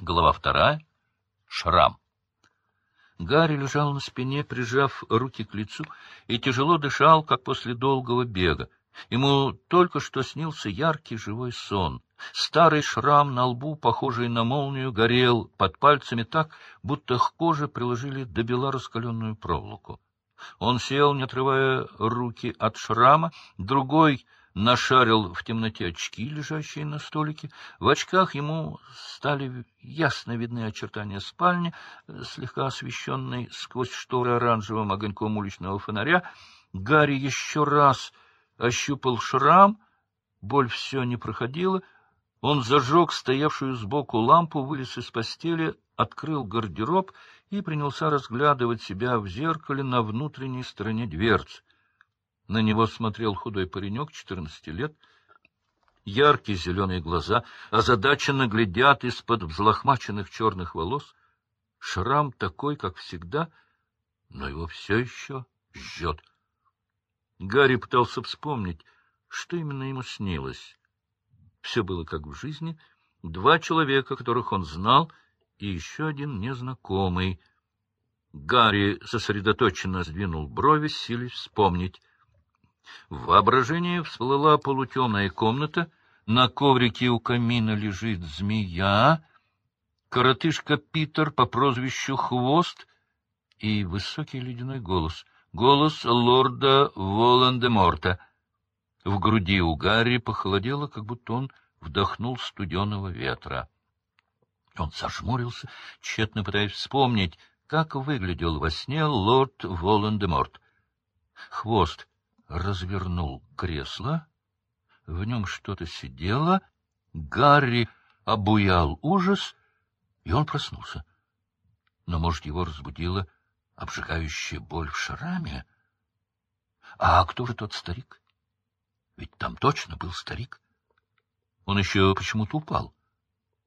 Глава вторая. Шрам. Гарри лежал на спине, прижав руки к лицу, и тяжело дышал, как после долгого бега. Ему только что снился яркий живой сон. Старый шрам на лбу, похожий на молнию, горел под пальцами так, будто к коже приложили до бела раскаленную проволоку. Он сел, не отрывая руки от шрама, другой нашарил в темноте очки, лежащие на столике. В очках ему стали ясно видны очертания спальни, слегка освещенной сквозь шторы оранжевым огоньком уличного фонаря. Гарри еще раз ощупал шрам, боль все не проходила. Он зажег стоявшую сбоку лампу, вылез из постели, открыл гардероб и принялся разглядывать себя в зеркале на внутренней стороне дверцы. На него смотрел худой паренек, четырнадцати лет. Яркие зеленые глаза озадаченно глядят из-под взлохмаченных черных волос. Шрам такой, как всегда, но его все еще жжет. Гарри пытался вспомнить, что именно ему снилось. Все было как в жизни. Два человека, которых он знал, и еще один незнакомый. Гарри сосредоточенно сдвинул брови, силясь вспомнить. В воображении всплыла полутемная комната, на коврике у камина лежит змея, коротышка Питер по прозвищу Хвост и высокий ледяной голос, голос лорда Волан-де-Морта. В груди у Гарри похолодело, как будто он вдохнул студеного ветра. Он зажмурился, тщетно пытаясь вспомнить, как выглядел во сне лорд Волан-де-Морт. Хвост развернул кресло, в нем что-то сидело, Гарри обуял ужас, и он проснулся. Но, может, его разбудила обжигающая боль в шраме? А кто же тот старик? Ведь там точно был старик. Он еще почему-то упал.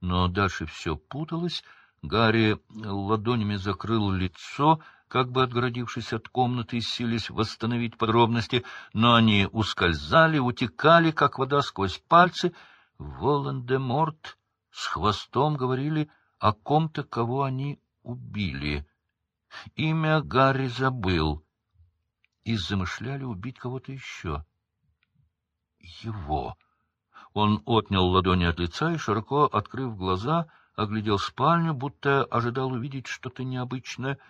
Но дальше все путалось. Гарри ладонями закрыл лицо, как бы отгородившись от комнаты и сились восстановить подробности, но они ускользали, утекали, как вода сквозь пальцы. Волан-де-Морт с хвостом говорили о ком-то, кого они убили. Имя Гарри забыл и замышляли убить кого-то еще. Его. Он отнял ладони от лица и, широко открыв глаза, оглядел спальню, будто ожидал увидеть что-то необычное —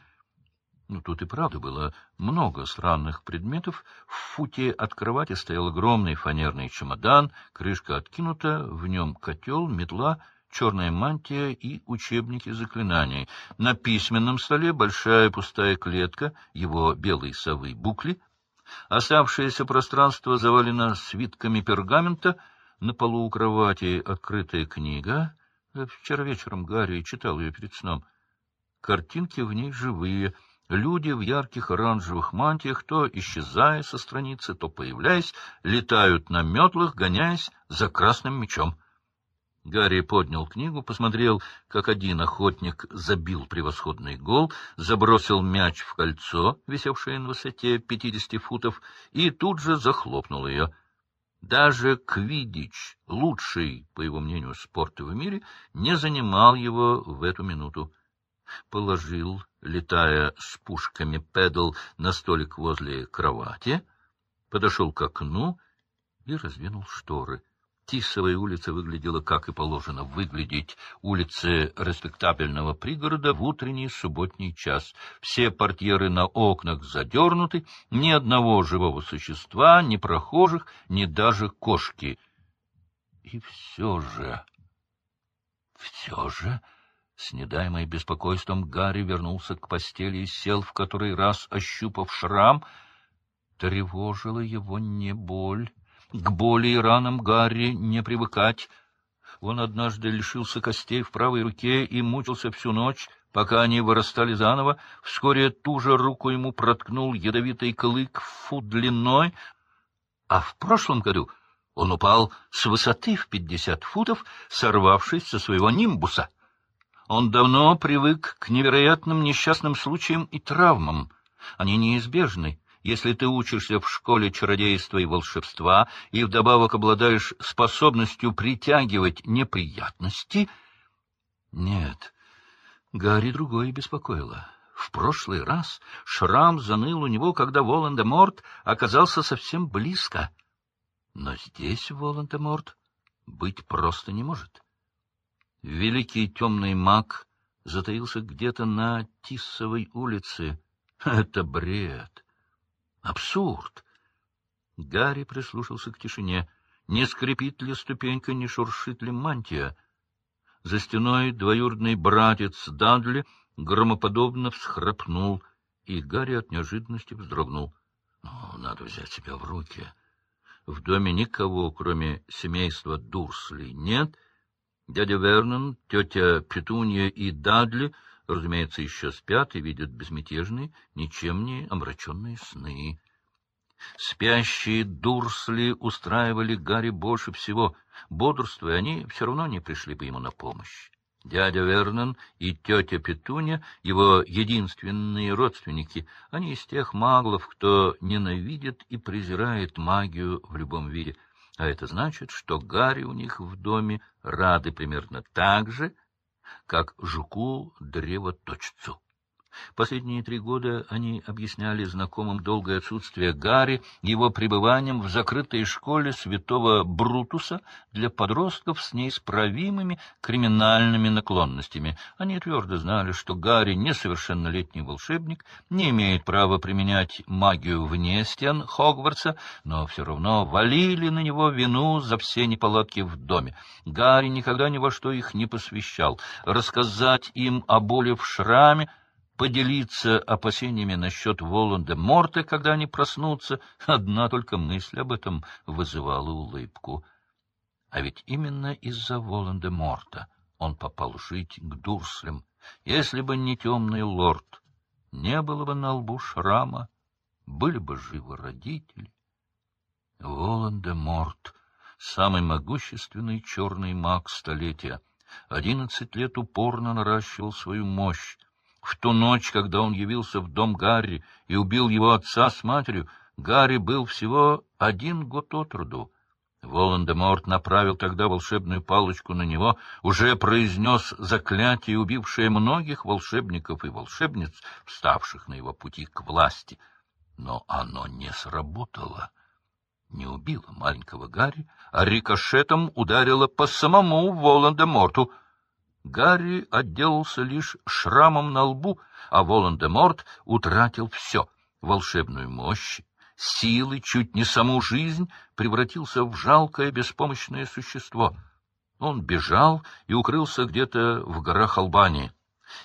ну, тут и правда было много странных предметов. В футе от кровати стоял огромный фанерный чемодан, крышка откинута, в нем котел, метла, черная мантия и учебники заклинаний. На письменном столе большая пустая клетка, его белые совы букли. Оставшееся пространство завалено свитками пергамента, на полу у кровати открытая книга. Вчера вечером Гарри читал ее перед сном. Картинки в ней живые — Люди в ярких оранжевых мантиях, то исчезая со страницы, то появляясь, летают на метлах, гоняясь за красным мечом. Гарри поднял книгу, посмотрел, как один охотник забил превосходный гол, забросил мяч в кольцо, висевшее на высоте пятидесяти футов, и тут же захлопнул ее. Даже Квидич, лучший, по его мнению, спорта в мире, не занимал его в эту минуту. Положил летая с пушками педал на столик возле кровати, подошел к окну и раздвинул шторы. Тисовая улица выглядела, как и положено выглядеть улице респектабельного пригорода в утренний субботний час. Все портьеры на окнах задернуты, ни одного живого существа, ни прохожих, ни даже кошки. И все же... Все же... С недаемой беспокойством Гарри вернулся к постели и сел в который раз, ощупав шрам. Тревожила его не боль. К боли и ранам Гарри не привыкать. Он однажды лишился костей в правой руке и мучился всю ночь, пока они вырастали заново. Вскоре ту же руку ему проткнул ядовитый клык в фут длиной, а в прошлом году он упал с высоты в пятьдесят футов, сорвавшись со своего нимбуса — он давно привык к невероятным несчастным случаям и травмам. Они неизбежны, если ты учишься в школе чародейства и волшебства и вдобавок обладаешь способностью притягивать неприятности. Нет, Гарри другое беспокоило. В прошлый раз шрам заныл у него, когда Волан-де-Морт оказался совсем близко. Но здесь Волан-де-Морт быть просто не может. Великий темный маг затаился где-то на Тиссовой улице. Это бред! Абсурд! Гарри прислушался к тишине. Не скрипит ли ступенька, не шуршит ли мантия? За стеной двоюродный братец Дадли громоподобно всхрапнул, и Гарри от неожиданности вздрогнул. Ну, надо взять себя в руки. В доме никого, кроме семейства Дурсли, нет. Дядя Вернон, тетя Петунья и Дадли, разумеется, еще спят и видят безмятежные, ничем не омраченные сны. Спящие Дурсли устраивали Гарри больше всего. Бодрствуя, они все равно не пришли бы ему на помощь. Дядя Вернон и тетя Петуня, его единственные родственники, они из тех маглов, кто ненавидит и презирает магию в любом виде. А это значит, что Гарри у них в доме рады примерно так же, как жуку-древоточцу. Последние три года они объясняли знакомым долгое отсутствие Гарри его пребыванием в закрытой школе святого Брутуса для подростков с неисправимыми криминальными наклонностями. Они твердо знали, что Гарри несовершеннолетний волшебник, не имеет права применять магию вне стен Хогвартса, но все равно валили на него вину за все неполадки в доме. Гарри никогда ни во что их не посвящал. Рассказать им о боли в шраме поделиться опасениями насчет Волан-де-Морта, когда они проснутся, одна только мысль об этом вызывала улыбку. А ведь именно из-за Волан-де-Морта он попал жить к Дурслям. Если бы не темный лорд, не было бы на лбу шрама, были бы живы родители. Волан-де-Морт — самый могущественный черный маг столетия. Одиннадцать лет упорно наращивал свою мощь, в ту ночь, когда он явился в дом Гарри и убил его отца с матерью, Гарри был всего один год от роду. Волан-де-Морт направил тогда волшебную палочку на него, уже произнес заклятие, убившее многих волшебников и волшебниц, вставших на его пути к власти. Но оно не сработало. Не убило маленького Гарри, а рикошетом ударило по самому Волан-де-Морту — Гарри отделался лишь шрамом на лбу, а Волан-де-Морт утратил все — волшебную мощь, силы, чуть не саму жизнь, превратился в жалкое беспомощное существо. Он бежал и укрылся где-то в горах Албании.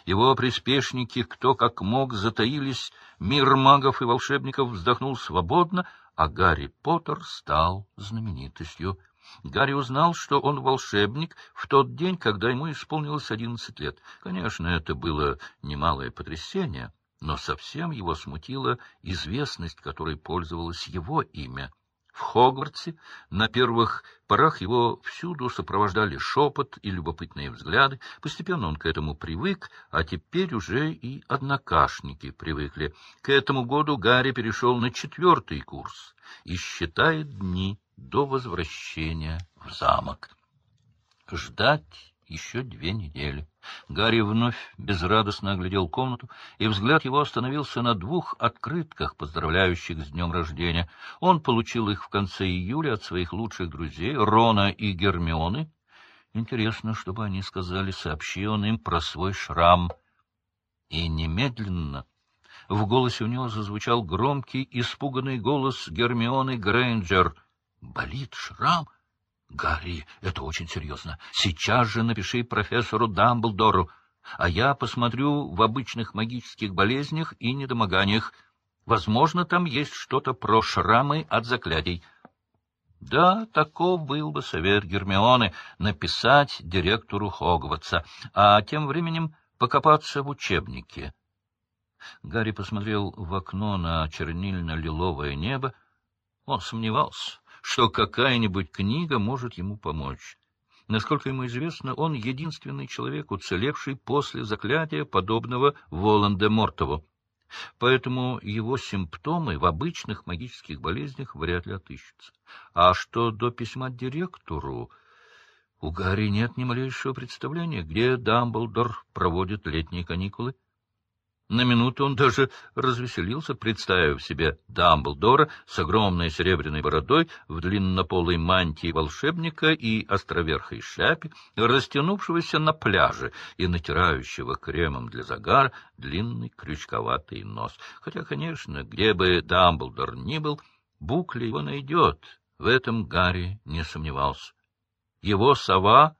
Его приспешники, кто как мог, затаились, мир магов и волшебников вздохнул свободно, а Гарри Поттер стал знаменитостью. Гарри узнал, что он волшебник в тот день, когда ему исполнилось одиннадцать лет. Конечно, это было немалое потрясение, но совсем его смутила известность, которой пользовалось его имя. В Хогвартсе на первых порах его всюду сопровождали шепот и любопытные взгляды. Постепенно он к этому привык, а теперь уже и однокашники привыкли. К этому году Гарри перешел на четвертый курс и считает дни до возвращения в замок. Ждать еще две недели. Гарри вновь безрадостно оглядел комнату, и взгляд его остановился на двух открытках, поздравляющих с днем рождения. Он получил их в конце июля от своих лучших друзей, Рона и Гермионы. Интересно, чтобы они сказали, сообщи он им про свой шрам. И немедленно в голосе у него зазвучал громкий, испуганный голос Гермионы Грейнджер — Болит шрам? Гарри, это очень серьезно. Сейчас же напиши профессору Дамблдору, а я посмотрю в обычных магических болезнях и недомоганиях. Возможно, там есть что-то про шрамы от заклятий. Да, таков был бы совет Гермионы — написать директору Хогвартса, а тем временем покопаться в учебнике. Гарри посмотрел в окно на чернильно-лиловое небо. Он сомневался, что какая-нибудь книга может ему помочь. Насколько ему известно, он единственный человек, уцелевший после заклятия, подобного Волан-де-Мортову. Поэтому его симптомы в обычных магических болезнях вряд ли отыщутся. А что до письма директору... У Гарри нет ни малейшего представления, где Дамблдор проводит летние каникулы. На минуту он даже развеселился, представив себе Дамблдора с огромной серебряной бородой в длиннополой мантии волшебника и островерхой шляпе, растянувшегося на пляже и натирающего кремом для загара длинный крючковатый нос. Хотя, конечно, где бы Дамблдор ни был, Букли его найдет, в этом Гарри не сомневался. Его сова,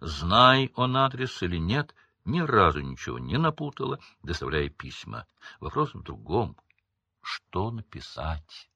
знай он адрес или нет, — ни разу ничего не напутала, доставляя письма. Вопрос в другом. Что написать?